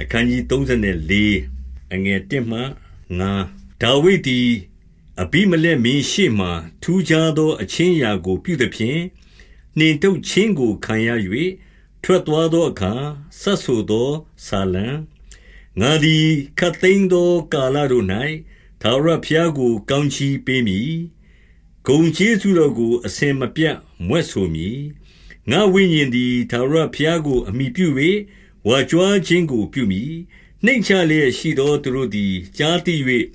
အခန်းကြီး34အငယ်1မှ9ဒါဝိဒ်သည်အဘိမလက်မင်းရှေ့မှထူးခြားသောအချင်းရာကို ပြုသဖြင့်နှင်ထုတ်ခြင်းကိုခံရ၍ထွက်သွားသောအခါဆက်ဆိုသောဆာလံငါသည်ခတ်သိမ်းသောကာလတို့၌သာရဖျားကို ကောင်းချီးပေးမည်ဂုံကျေးဇူးတော်ကို အစင်မပြတ်မွဲ့ဆိုမည်ငါဝိညာဉ်သည်သာရဖျားကို အမိပြု၍ ဝါကြွားခြင်းကို ပြုမည် နှိမ်ချလျက်ရှိသော သူတို့သည် ကြားသိ၍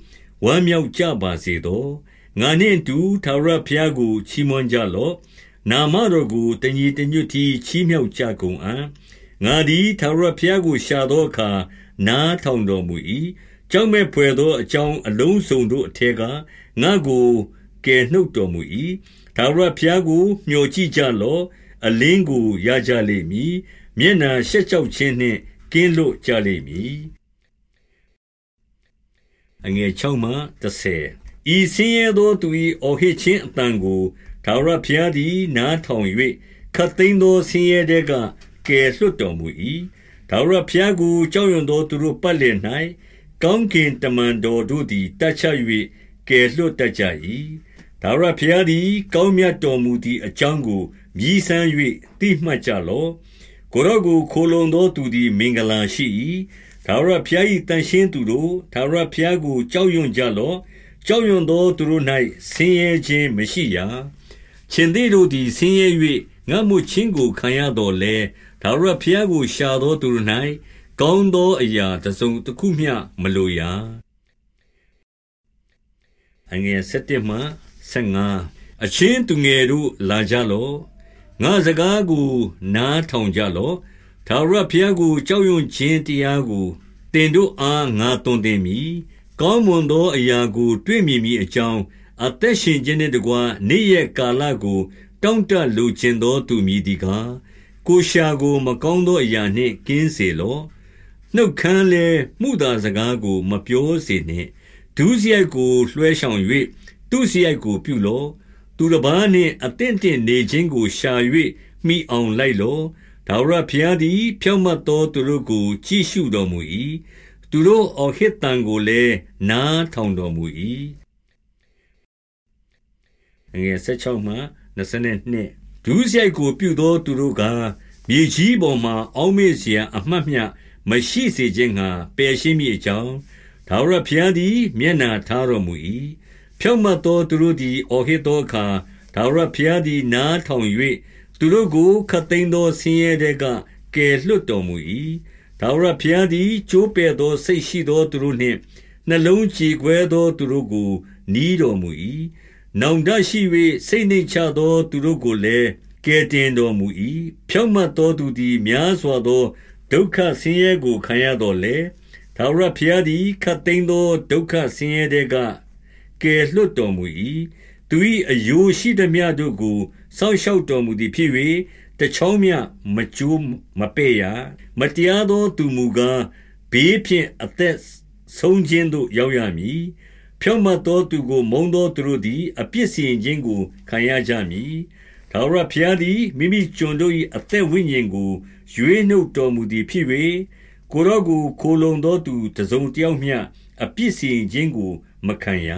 ဝမ်းမြောက်ကြပါစေသော ငါနှင့်တူသာရဖျားကို ချီးမွမ်းကြလော့ နာမတော်ကို တညီတညွတ်တီချီးမြှောက်ကြကုန်အံ့ ငါသည်သာရဖျားကို ရှာသောအခါ နားထောင်တော်မူ၏ကြောက်မဲ့ဖွယ်သော အကြောင်းအလုံးစုံတို့အထက်ကငါကို ကယ်နှုတ်တော်မူ၏သာရဖျားကိုမျှော်ကြည့်ကြလော့ အလင်းကိုရကြလိမ့်မည်မျက်နှာရှက်ကြောက်ခြင်းနှင့်ကင်းလွတ်ကြလိမ့်မည်အငယ်6မှ30ဤဆင်းရဲသောသူ၏အော်ဟစ်ခြင်းအတန်ကိုသာရဖျားသည် နားထောင်၍ခတ်သိမ်းသောဆင်းရဲတဲ့ကကယ်လွတ်တော်မူ၏သာရဖျားကိုကြောက်ရွံ့သောသူတို့ပတ်လည်၌ကောင်းကင်တမန်တော်တို့သည်တတ်ချ၍ကယ်လွတ်တတ်ကြ၏သာရဖျားသည် ကောင်းမြတ်တော်မူသည့်အကြောင်းကို မြည်ဆန်း၍သိမှတ်ကြလော့ကိုရော့ကိုခိုလုံသောသူသည် မင်္ဂလာရှိ၏ထာဝရဘုရား၏တန်ရှင်းသူတို့ထာဝရဘုရားကိုကြောက်ရွံ့ကြလော့ကြောက်ရွံ့သောသူတို့၌ဆင်းရဲခြင်းမရှိရရှင်သေးတို့သည်ဆင်းရဲ၍ငတ်မှုချင်းကိုခံရတော်လဲထာဝရဘုရားကိုရှာသောသူတို့၌ကောင်းသောအရာတစုံတစ်ခုမျှမလိုရအငယ်7မှ15အချင်းသူငယ်တို့လာကြလော့ ငါစကားကို နားထောင်ကြလော့ထာဝရဘုရားကို ကြောက်ရွံ့ခြင်းတရားကိုတင်တို့အားငါသွန်သင်မည်ကောင်းမွန်သောအရာကို တွေ့မြင်မည်အကြောင်းအသက်ရှင်ခြင်းနှင့်တကွနေ့ရက်ကာလကို တောင့်တလိုခြင်းသောသူမည်ဒီကားကိုရှာကိုမကောင်းသောအရာနှင့်ကင်းစေလော့နှုတ်ခမ်းလဲမှုသာစကားကို မပြောစေနှင့်ဒုစရိုက်ကိုလွှဲဆောင်၍သူစရိုက်ကိုပြုလော့ သူတပါးနှင့် အသင့်အတင့်နေခြင်းကို ရှာ၍မှီအောင်လိုက်လော့။ထာဝရဘုရားသည် ဖြောင့်မတ်သော သူတို့ကို ကြည့်ရှုတော်မူ၏။သူတို့အော်ဟစ်သံကိုလည်း နားထောင်တော်မူ၏။ဒုစရိုက်ကို ပြုသောသူတို့ကား၊မြေကြီးပေါ်မှာ အောက်မေ့စရာ အမှတ်မျှမရှိစေခြင်းငှါ ပယ်ရှင်းမည်အကြောင်း၊ထာဝရဘုရားသည် မျက်နှာထားတော်မူ၏ ဖြောင့်မတ်သောသူတို့သည် အော်ဟစ်သောအခါဒါဝရဘုရားသည် နားထောင်၍သူတို့ကိုခတ်သိမ်းသော ဆင်းရဲတဲ့ကကယ်လွတ်တော်မူ၏ဒါဝရဘုရားသည် ကျိုးပဲ့သော စိတ်ရှိသောသူတို့နှင့် နှလုံးကြည်ခွဲသော သူတို့ကိုနီးတော်မူ၏နောင်တရှိ၍စိတ်နှိမ်ချသော သူတို့ကိုလည်း ကယ်တင်တော်မူ၏ဖြောင့်မတ်သောသူသည် များစွာသော ဒုက္ခဆင်းရဲကို ခံရတော်လေဒါဝရဘုရားသည်ခတ်သိမ်းသော ဒုက္ခဆင်းရဲတဲ့က ကယ်လွတ်တော်မူ၏သူ၏အယိုးရှိသည်များတို့ကိုစောင့်ရှောက်တော်မူသည်ဖြစ်၍တချောင်းမြမကြိုးမပဲ့ရမတရားသောသူမူကားဘေးဖြင့်အသက်ဆုံးခြင်းသို့ရောက်ရမည်ဖြောင့်မတ်သောသူကိုမုံသောသူတို့သည်အပြစ်စီရင်ခြင်းကိုခံရကြမည်ထာဝရဘုရားသည်မိမိကျွန်တို့၏အသက်ဝိညာဉ်ကိုရွေးနှုတ်တော်မူသည်ဖြစ်၍ကိုရော့ကိုခိုလုံသောသူတစုံတယောက်မျှအပြစ်စီရင်ခြင်းကိုမခံရ